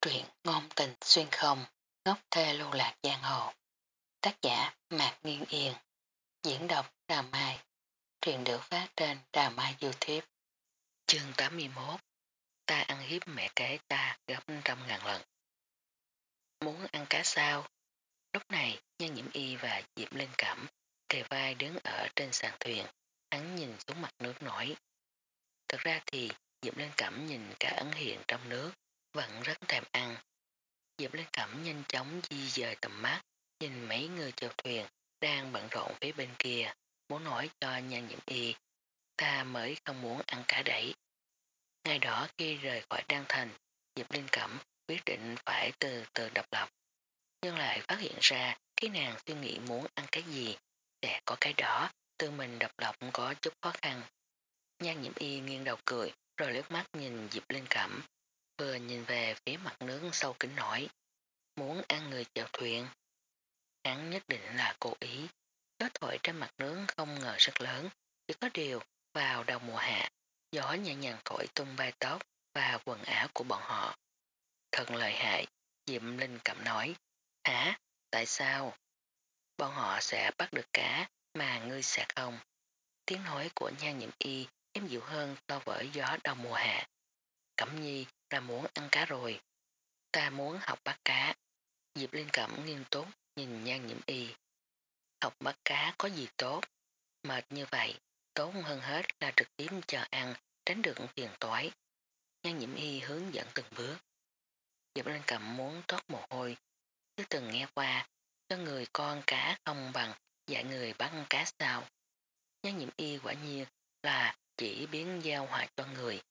Truyện ngôn tình xuyên không, ngốc thê lưu lạc giang hồ. Tác giả Mạc Nghiên Yên. Diễn đọc Đà Mai. Truyện được phát trên Đà Mai Youtube. Chương 81 Ta ăn hiếp mẹ kế ta gấp trăm ngàn lần. Muốn ăn cá sao? Lúc này, Nhân Nhiễm Y và Diệp Linh Cẩm kề vai đứng ở trên sàn thuyền. Hắn nhìn xuống mặt nước nổi. Thật ra thì Diệp Linh Cẩm nhìn cả ấn hiện trong nước vẫn rất thèm. Diệp Linh Cẩm nhanh chóng di dời tầm mắt, nhìn mấy người chèo thuyền đang bận rộn phía bên kia, muốn nói cho nhan nhiễm y, ta mới không muốn ăn cả đẩy. Ngày đó khi rời khỏi Đan Thành, Diệp Linh Cẩm quyết định phải từ từ độc lập, nhưng lại phát hiện ra khi nàng suy nghĩ muốn ăn cái gì, sẽ có cái đó, từ mình độc lập có chút khó khăn. Nhan nhiễm y nghiêng đầu cười, rồi lướt mắt nhìn Diệp Linh Cẩm, vừa nhìn về phía mặt nước sâu kính nổi. Muốn ăn người chèo thuyền. Hắn nhất định là cố ý. Gió thổi trên mặt nướng không ngờ rất lớn. Chỉ có điều vào đầu mùa hạ, gió nhẹ nhàng thổi tung bay tóc và quần áo của bọn họ. Thật lợi hại, Diệm Linh cảm nói. Hả? Tại sao? Bọn họ sẽ bắt được cá mà ngươi sẽ không. Tiếng nói của nha nhiệm y êm dịu hơn so với gió đầu mùa hạ. Cẩm nhi ta muốn ăn cá rồi. Ta muốn học bắt cá. Diệp Linh Cẩm nghiêm túc nhìn nhan nhiễm y. Học bắt cá có gì tốt? Mệt như vậy, tốt hơn hết là trực tiếp chờ ăn, tránh được tiền toái. Nhan nhiễm y hướng dẫn từng bước. Diệp Linh Cẩm muốn tốt mồ hôi, chứ từng nghe qua, cho người con cá không bằng dạy người bắt cá sao. Nhan nhiễm y quả nhiên là chỉ biến giao hòa cho người.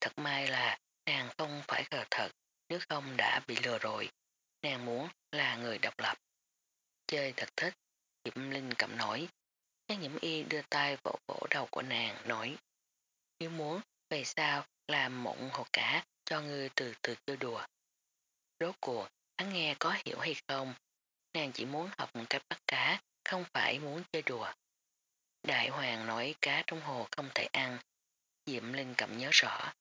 Thật may là nàng không phải gờ thật, nếu không đã bị lừa rồi. Nàng muốn là người độc lập. Chơi thật thích, Diệp Linh cầm nổi. Nhan nhiễm y đưa tay vỗ vỗ đầu của nàng, nói. Nếu muốn, về sao làm mộng hồ cả cho ngươi từ từ chơi đùa. Rốt cuộc, hắn nghe có hiểu hay không? Nàng chỉ muốn học cách bắt cá, không phải muốn chơi đùa. Đại hoàng nói cá trong hồ không thể ăn. Diệm Linh cầm nhớ rõ.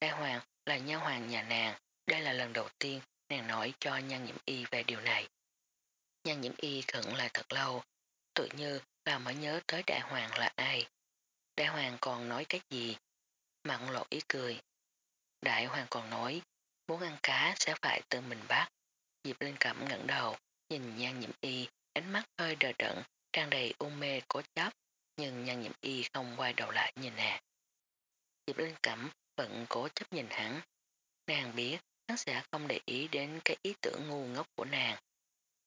Đại hoàng là nha hoàng nhà nàng, đây là lần đầu tiên nàng nói cho nhan nhiễm y về điều này. Nhan nhiễm y khẩn lại thật lâu, tự như là mới nhớ tới đại hoàng là ai. Đại hoàng còn nói cái gì? Mặn lộ ý cười. Đại hoàng còn nói, muốn ăn cá sẽ phải tự mình bắt. Diệp Linh Cẩm ngẩng đầu, nhìn nhan nhiễm y, ánh mắt hơi đờ đẫn, tràn đầy u mê cố chấp, nhưng nhan nhiễm y không quay đầu lại nhìn nè. Diệp Linh Cẩm vẫn cố chấp nhìn hắn. Nàng biết hắn sẽ không để ý đến cái ý tưởng ngu ngốc của nàng.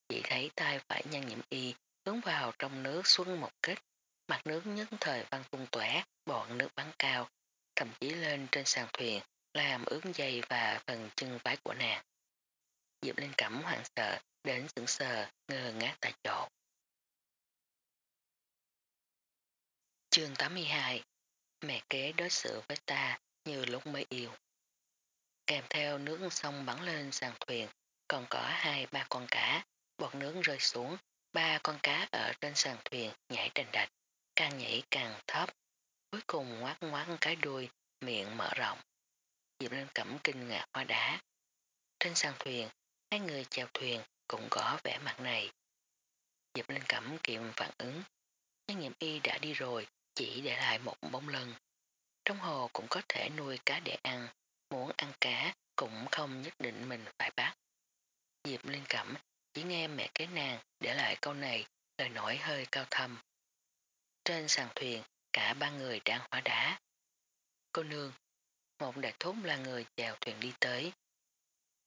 Chỉ thấy tay phải nhan nhiễm y hướng vào trong nước xuân một kích, mặt nước nhất thời văng tung tỏa, bọn nước bắn cao, thậm chí lên trên sàn thuyền, làm ướt dây và phần chân váy của nàng. Diệp Linh Cẩm hoảng sợ, đến sững sờ, ngơ ngác tại chỗ. Chương 82 Mẹ kế đối xử với ta như lúc mới yêu. Kèm theo nước sông bắn lên sàn thuyền, còn có hai ba con cá, bọt nước rơi xuống, ba con cá ở trên sàn thuyền nhảy đành đạch, càng nhảy càng thấp, cuối cùng ngoát ngoát cái đuôi, miệng mở rộng. Diệp Linh cẩm kinh ngạc hoa đá. Trên sàn thuyền, hai người chèo thuyền cũng có vẻ mặt này. Diệp Linh cẩm kiệm phản ứng, nhân nghiệm y đã đi rồi, chỉ để lại một bóng lưng. Trong hồ cũng có thể nuôi cá để ăn, muốn ăn cá cũng không nhất định mình phải bắt. Diệp Linh Cẩm chỉ nghe mẹ kế nàng để lại câu này, lời nổi hơi cao thâm. Trên sàn thuyền, cả ba người đang hóa đá. Cô nương, một đại thúc là người chèo thuyền đi tới.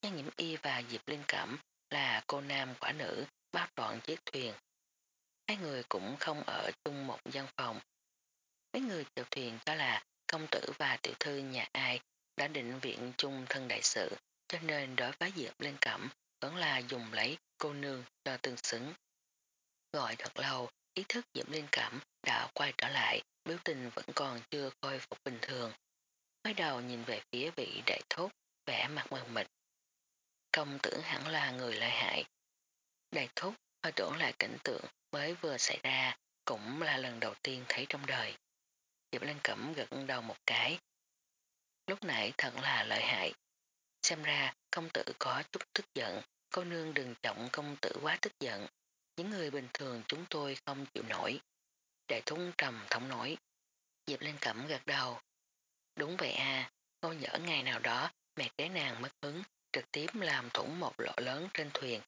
Nhân nhiễm y và Diệp Linh Cẩm là cô nam quả nữ bao trọn chiếc thuyền. Hai người cũng không ở chung một gian phòng. Mấy người chèo thuyền cho là công tử và tiểu thư nhà ai đã định viện chung thân đại sự, cho nên đối với Diệp Linh Cẩm vẫn là dùng lấy cô nương cho tương xứng. Gọi thật lâu, ý thức Diệp Linh Cẩm đã quay trở lại, biểu tình vẫn còn chưa khôi phục bình thường. Mới đầu nhìn về phía vị đại thốt, vẻ mặt mờ mịt. Công tử hẳn là người lợi hại. Đại thúc hơi tưởng lại cảnh tượng mới vừa xảy ra, cũng là lần đầu tiên thấy trong đời. Diệp Lan Cẩm gật đầu một cái. Lúc nãy thật là lợi hại. Xem ra công tử có chút tức giận, cô nương đừng trọng công tử quá tức giận. Những người bình thường chúng tôi không chịu nổi. Đại thúng trầm thống nổi. Diệp Lan cẩm gật đầu. Đúng vậy à, Cô nhỡ ngày nào đó mẹ kế nàng mất hứng trực tiếp làm thủng một lỗ lớn trên thuyền.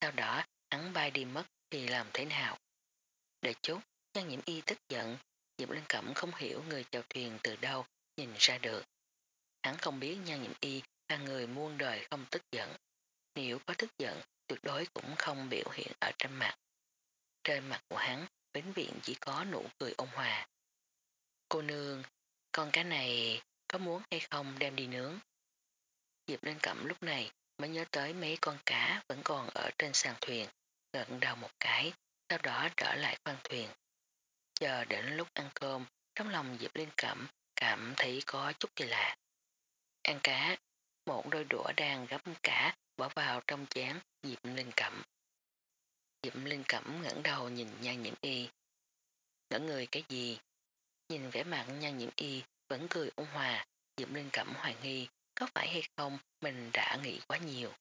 Sau đó hắn bay đi mất thì làm thế nào? Đợi chút, nhan nhiễm y tức giận. Diệp Linh cẩm không hiểu người chèo thuyền từ đâu nhìn ra được. Hắn không biết nhan nhiễm y là người muôn đời không tức giận. Nếu có tức giận, tuyệt đối cũng không biểu hiện ở trên mặt. Trên mặt của hắn, vĩnh viện chỉ có nụ cười ôn hòa. Cô nương, con cá này có muốn hay không đem đi nướng? Diệp Linh cẩm lúc này mới nhớ tới mấy con cá vẫn còn ở trên sàn thuyền, gật đầu một cái, sau đó trở lại khoang thuyền. Chờ đến lúc ăn cơm, trong lòng Diệp Liên Cẩm cảm thấy có chút kỳ lạ. Ăn cá, một đôi đũa đang gấp cá bỏ vào trong chén Diệp Linh Cẩm. Diệp Linh Cẩm ngẩng đầu nhìn nhan nhiễm y. Ngỡ người cái gì? Nhìn vẻ mặt nhan nhiễm y vẫn cười ôn hòa, Diệp Linh Cẩm hoài nghi có phải hay không mình đã nghĩ quá nhiều.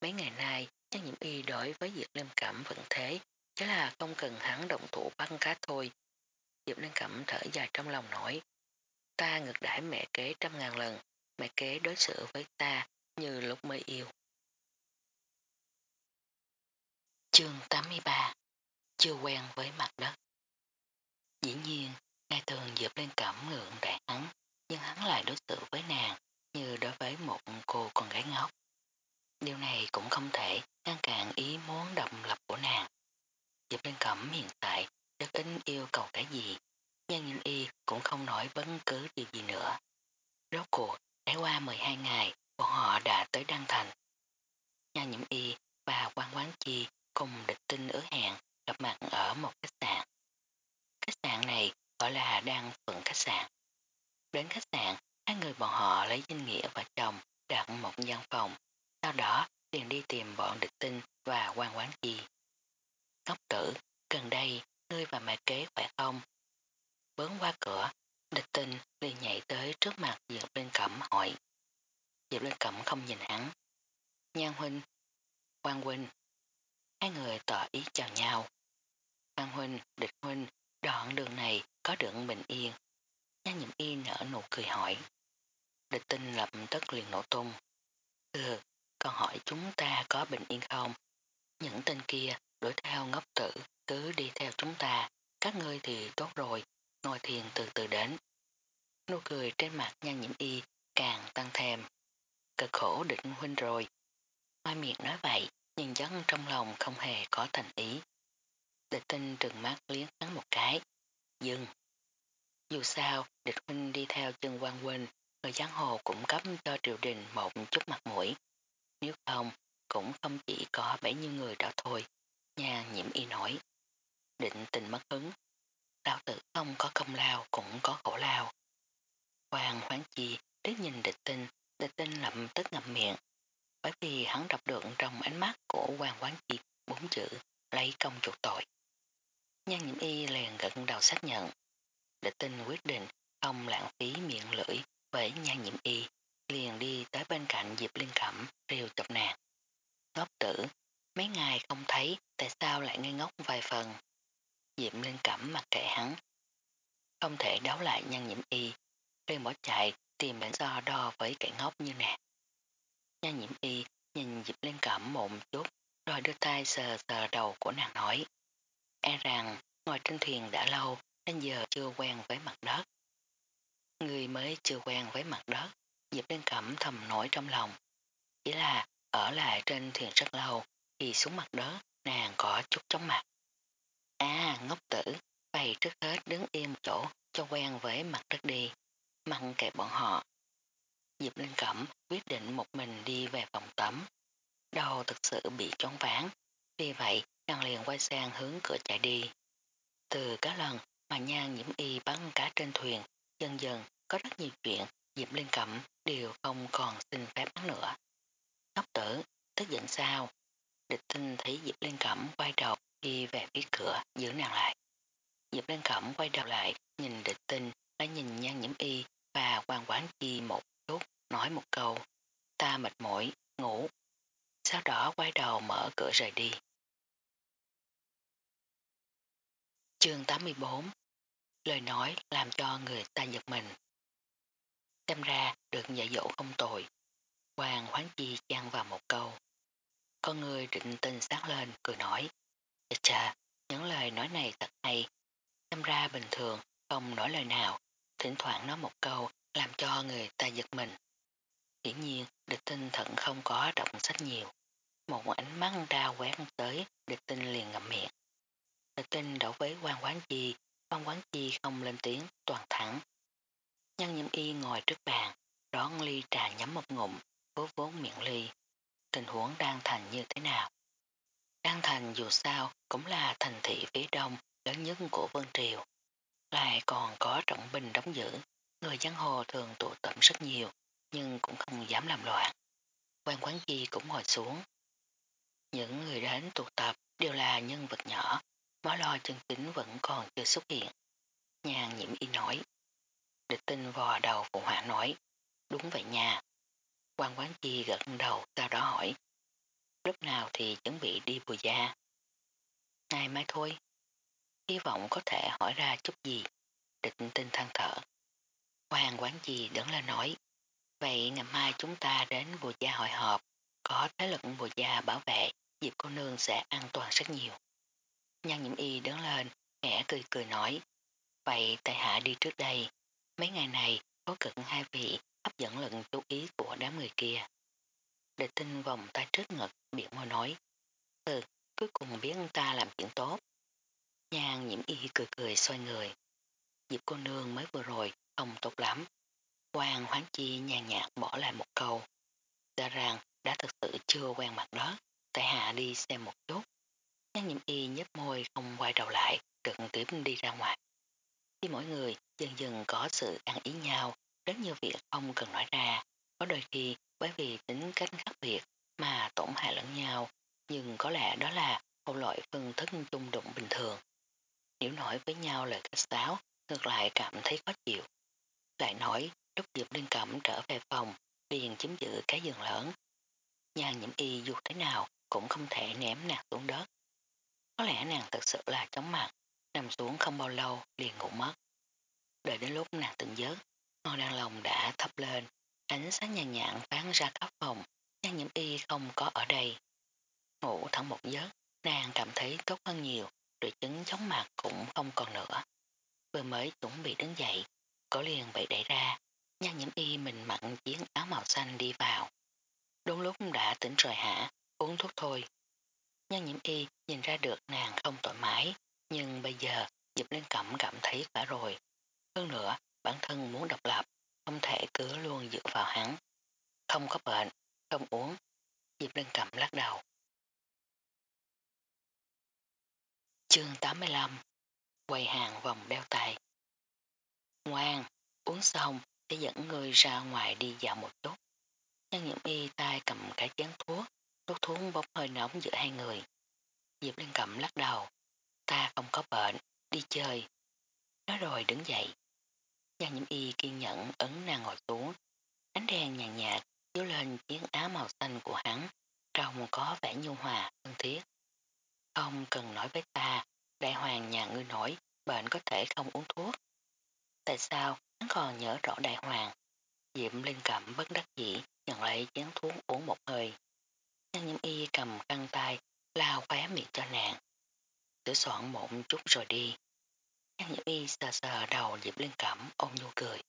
Mấy ngày nay, nhan nhiễm y đối với Diệp Linh Cẩm vẫn thế, chỉ là không cần hắn động thủ bắt cá thôi. Diệp Linh Cẩm thở dài trong lòng nổi. Ta ngược đãi mẹ kế trăm ngàn lần, mẹ kế đối xử với ta như lúc mới yêu. Chương 83 Chưa quen với mặt đất Dĩ nhiên, ngay thường Diệp Linh cẩm ngượng đại hắn, nhưng hắn lại đối xử với nàng như đối với một cô con gái ngốc. Điều này cũng không thể ngăn cản ý muốn độc. Diệp Cẩm hiện tại rất ít yêu cầu cái gì, Nhân nhìn y cũng không nói bất cứ điều gì nữa. Rốt cuộc, trải qua 12 ngày, bọn họ đã tới Đăng Thành. Nha nhiễm y và quan quán chi cùng địch tinh ứa hẹn gặp mặt ở một khách sạn. Khách sạn này gọi là Đăng Phượng Khách sạn. Đến khách sạn, hai người bọn họ lấy danh nghĩa và chồng đặt một gian phòng, sau đó liền đi tìm bọn địch tinh và quan quán chi. Ngốc tử, gần đây, ngươi và mẹ kế khỏe không? Bớn qua cửa, địch tinh liền nhảy tới trước mặt Diệp Linh Cẩm hỏi. Diệp Linh Cẩm không nhìn hắn. Nhan huynh, quan huynh. Hai người tỏ ý chào nhau. Quan huynh, địch huynh, đoạn đường này có được bình yên. Nhan nhiễm y nở nụ cười hỏi. Địch tinh lập tức liền nổ tung. Ừ, còn hỏi chúng ta có bình yên không? Những tên kia đuổi theo ngốc tử cứ đi theo chúng ta. Các ngươi thì tốt rồi, ngồi thiền từ từ đến. Nụ cười trên mặt nhan nhiễm y càng tăng thêm. Cực khổ định huynh rồi. Mai miệng nói vậy, nhưng dấn trong lòng không hề có thành ý. Địch tinh trừng mắt liếc hắn một cái. Dừng. Dù sao, địch huynh đi theo chân quan huynh, người giang hồ cũng cấp cho triều đình một chút mặt mũi. Nếu không, cũng không chỉ có bấy nhiêu người đó thôi. Nhà nhiễm y nổi. Định tình mất hứng. Đạo tử không có công lao cũng có khổ lao. Hoàng hoán chi liếc nhìn địch tinh, địch tinh lập tức ngậm miệng. Bởi vì hắn đọc được trong ánh mắt của Hoàng hoán chi bốn chữ lấy công chuộc tội. Nhan nhiễm y liền gật đầu xác nhận. Địch tinh quyết định không lãng phí miệng lưỡi với nhan nhiễm y, liền đi tới bên cạnh Diệp Liên Cẩm rêu chọc nàng. Ngốc tử, mấy ngày không thấy tại sao lại ngây ngốc vài phần. Diệp Liên Cẩm mặc kệ hắn. Không thể đấu lại nhan nhiễm y, liền bỏ chạy tìm bản do đo với kẻ ngốc như nè. Nhan nhiễm y nhìn Diệp Liên Cẩm một chút rồi đưa tay sờ sờ đầu của nàng nói. E rằng ngồi trên thuyền đã lâu nên giờ chưa quen với mặt đất. Người mới chưa quen với mặt đất, Diệp Liên Cẩm thầm nổi trong lòng. Chỉ là ở lại trên thuyền rất lâu thì xuống mặt đất nàng có chút chóng mặt. À ngốc tử, bày trước hết đứng yên một chỗ cho quen với mặt đất đi, mặn kệ bọn họ. Diệp Linh Cẩm quyết định một mình đi về phòng tắm. Đầu thực sự bị choáng ván, vì vậy nàng liền quay sang hướng cửa chạy đi. Từ các lần mà nhan nhiễm y bắn cá trên thuyền, dần dần có rất nhiều chuyện Diệp Linh Cẩm đều không còn xin phép nữa. Ngốc tử, tức giận sao? Địch tinh thấy Diệp Liên Cẩm quay đầu đi về phía cửa, giữ nàng lại. Diệp Liên Cẩm quay đầu lại, nhìn địch tinh, đã nhìn nhan nhiễm y và quan quán chi một chút, nói một câu, ta mệt mỏi, ngủ. Sau đó quay đầu mở cửa rời đi. Chương 84 Lời nói làm cho người ta giật mình. Xem ra được dạy dỗ không tội. Hoàng hoáng chi chăn vào một câu. Con người định tình sáng lên, cười nói. Chà chà, những lời nói này thật hay. Xem ra bình thường, không nói lời nào, thỉnh thoảng nói một câu làm cho người ta giật mình. Hiển nhiên, địch tinh thận không có đọc sách nhiều. Một ánh mắt đa quét tới, địch tinh liền ngậm miệng. Địch tinh đổ với quan quán chi, quan quán chi không lên tiếng, toàn thẳng. Nhân nhiễm y ngồi trước bàn, đón ly trà nhắm một ngụm, vốt vốn miệng ly. Tình huống đang thành như thế nào? Đan Thành dù sao cũng là thành thị phía đông lớn nhất của Vân Triều. Lại còn có trọng binh đóng giữ, người giang hồ thường tụ tập rất nhiều, nhưng cũng không dám làm loạn. Quan quán chi cũng ngồi xuống. Những người đến tụ tập đều là nhân vật nhỏ, mó lo chân chính vẫn còn chưa xuất hiện. Nhàn nhiễm y nói. Địch tinh vò đầu phụ họa nói. Đúng vậy nha. Quan quán chi gật đầu sau đó hỏi lúc nào thì chuẩn bị đi bùi gia. Ngày mai thôi, hy vọng có thể hỏi ra chút gì, địch tinh than thở. Hoàng quán Chi đứng lên nói, vậy ngày mai chúng ta đến bùi gia hội họp, có thế lực bùi gia bảo vệ, dịp cô nương sẽ an toàn rất nhiều. Nhân nhiễm y đứng lên, khẽ cười cười nói, vậy tại hạ đi trước đây, mấy ngày này có cực hai vị hấp dẫn lần chú ý của đám người kia. Địch tinh vòng tay trước ngực, miệng môi nói. Ừ, cuối cùng biết ta làm chuyện tốt. nhàn nhiễm y cười cười xoay người. Dịp cô nương mới vừa rồi, không tốt lắm. quang hoáng chi nhàn nhạt bỏ lại một câu. Ra rằng đã thực sự chưa quen mặt đó, tại hạ đi xem một chút. nhàn nhiễm y nhấp môi không quay đầu lại, trực tiếp đi ra ngoài. Khi mỗi người dần dần có sự ăn ý nhau, rất nhiều việc không cần nói ra, có đôi khi bởi vì tính cách khác biệt mà tổn hại lẫn nhau, nhưng có lẽ đó là một loại phân thức chung đụng bình thường. Nếu nói với nhau lời khách sáo, ngược lại cảm thấy khó chịu. Lại nói, lúc Diệp Linh Cẩm trở về phòng, liền chiếm giữ cái giường lớn. Nhan nhiễm y dù thế nào cũng không thể ném nàng xuống đất. Có lẽ nàng thật sự là chóng mặt, nằm xuống không bao lâu liền ngủ mất. Đợi đến lúc nàng tỉnh giấc, màu đàn lồng đã thấp lên, ánh sáng nhàn nhạn phán ra khắp phòng, nhan nhiễm y không có ở đây. Ngủ thẳng một giấc, nàng cảm thấy tốt hơn nhiều, rồi chứng chóng mặt cũng không còn nữa. Vừa mới chuẩn bị đứng dậy, có liền bị đẩy ra, nhan nhiễm y mình mặn chiến áo màu xanh đi vào. Đúng lúc đã tỉnh rồi hả, uống thuốc thôi. Nhan nhiễm y nhìn ra được nàng không thoải mái, nhưng bây giờ dịp lên Cẩm cảm thấy khỏe rồi. Hơn nữa, bản thân muốn độc lập, không thể cứ luôn dựa vào hắn. Không có bệnh, không uống. Diệp Linh Cẩm lắc đầu. Chương 85 Quầy hàng vòng đeo tay Ngoan, uống xong sẽ dẫn người ra ngoài đi dạo một chút. Nhân nhiễm y tay cầm cái chén thuốc, thuốc thuốc bốc hơi nóng giữa hai người. Diệp Linh Cẩm lắc đầu. Ta không có bệnh, đi chơi. Nói rồi đứng dậy. Giang nhiễm y kiên nhẫn ấn nàng ngồi xuống. Ánh đèn nhàn nhạt chiếu lên chiếc áo màu xanh của hắn, trông có vẻ nhu hòa, thân thiết. Không cần nói với ta, đại hoàng nhà ngươi nổi, bệnh có thể không uống thuốc. Tại sao hắn còn nhớ rõ đại hoàng? Diệm lên cầm bất đắc dĩ, nhận lấy chén thuốc uống một hơi. Nhân nhiễm y cầm căng tay, lao khóe miệng cho nàng. Sửa soạn một chút rồi đi. Nhân nhiễm y sờ sờ đầu Diệp Liên Cẩm ôm nhu cười.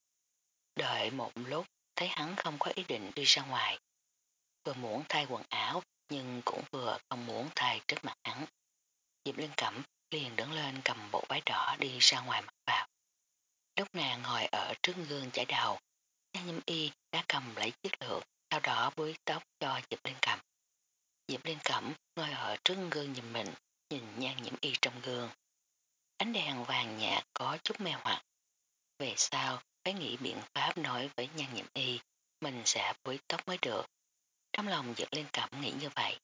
Đợi một lúc, thấy hắn không có ý định đi ra ngoài. Vừa muốn thay quần áo, nhưng cũng vừa không muốn thay trước mặt hắn. Diệp Linh Cẩm liền đứng lên cầm bộ váy đỏ đi ra ngoài mặc vào. Lúc nàng ngồi ở trước gương chải đầu, Nhan Nhâm Y đã cầm lấy chiếc lược, sau đó búi tóc cho Diệp Linh Cẩm. Diệp Liên Cẩm ngồi ở trước gương nhìn mình, nhìn Nhan Nhiễm Y trong gương. Ánh đèn vàng nhạt có chút mê hoặc. Về sau, phải nghĩ biện pháp nói với Nhan nhiệm Y, mình sẽ búi tóc mới được. Trong lòng Diệp lên cảm nghĩ như vậy.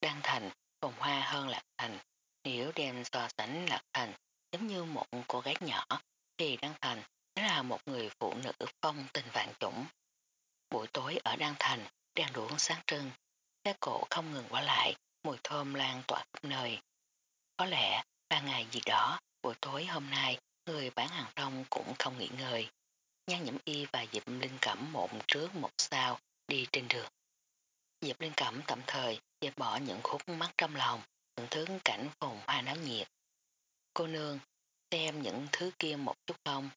Đăng Thành phồng hoa hơn Lạc Thành. Nếu đem so sánh Lạc Thành giống như một cô gái nhỏ thì Đăng Thành là một người phụ nữ phong tình vạn chủng. Buổi tối ở Đan Thành, đèn đuống sáng trưng, xe cổ không ngừng qua lại, mùi thơm lan tỏa khắp nơi. Có lẽ, ba ngày gì đó, buổi tối hôm nay, người bán hàng rong cũng không nghỉ ngơi. Nhan Nhậm Y và Diệp Linh Cẩm một trước một sau đi trên đường. Diệp Linh Cẩm tạm thời dẹp bỏ những khúc mắt trong lòng, thưởng thức cảnh phồn hoa náo nhiệt. Cô nương, xem những thứ kia một chút không.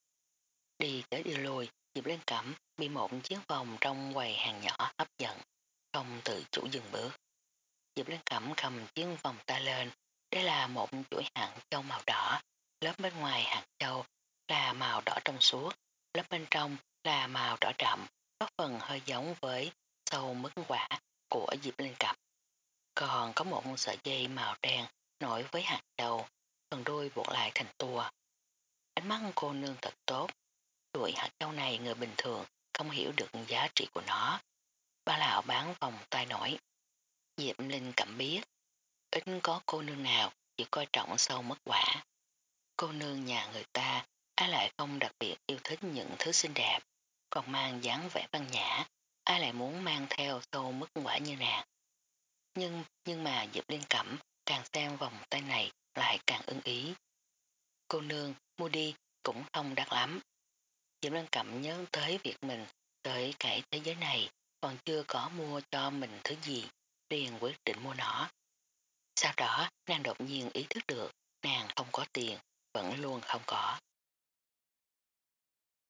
Đi tới đi lùi, Diệp Linh Cẩm bị một chiếc vòng trong quầy hàng nhỏ hấp dẫn, không tự chủ dừng bước. Diệp Linh Cẩm cầm chiếc vòng ta lên, đây là một chuỗi hạt châu màu đỏ, lớp bên ngoài hạt châu là màu đỏ trong suốt, lớp bên trong là màu đỏ đậm, có phần hơi giống với sâu mức quả của Diệp Linh Cẩm. Còn có một sợi dây màu đen nổi với hạt châu, phần đuôi buộc lại thành tua. Ánh mắt cô nương thật tốt, chuỗi hạt châu này người bình thường không hiểu được giá trị của nó. Ba lão bán vòng tay nổi. Diệp Linh cảm biết, ít có cô nương nào chỉ coi trọng sâu mất quả. Cô nương nhà người ta ai lại không đặc biệt yêu thích những thứ xinh đẹp, còn mang dáng vẻ văn nhã, ai lại muốn mang theo sâu mất quả như nàng. Nhưng, nhưng mà Diệp Liên Cẩm càng xem vòng tay này lại càng ưng ý. Cô nương mua đi cũng không đắt lắm. Diệp Liên Cẩm nhớ tới việc mình tới cái thế giới này còn chưa có mua cho mình thứ gì, liền quyết định mua nó. Sau đó nàng đột nhiên ý thức được nàng không có tiền, vẫn luôn không có.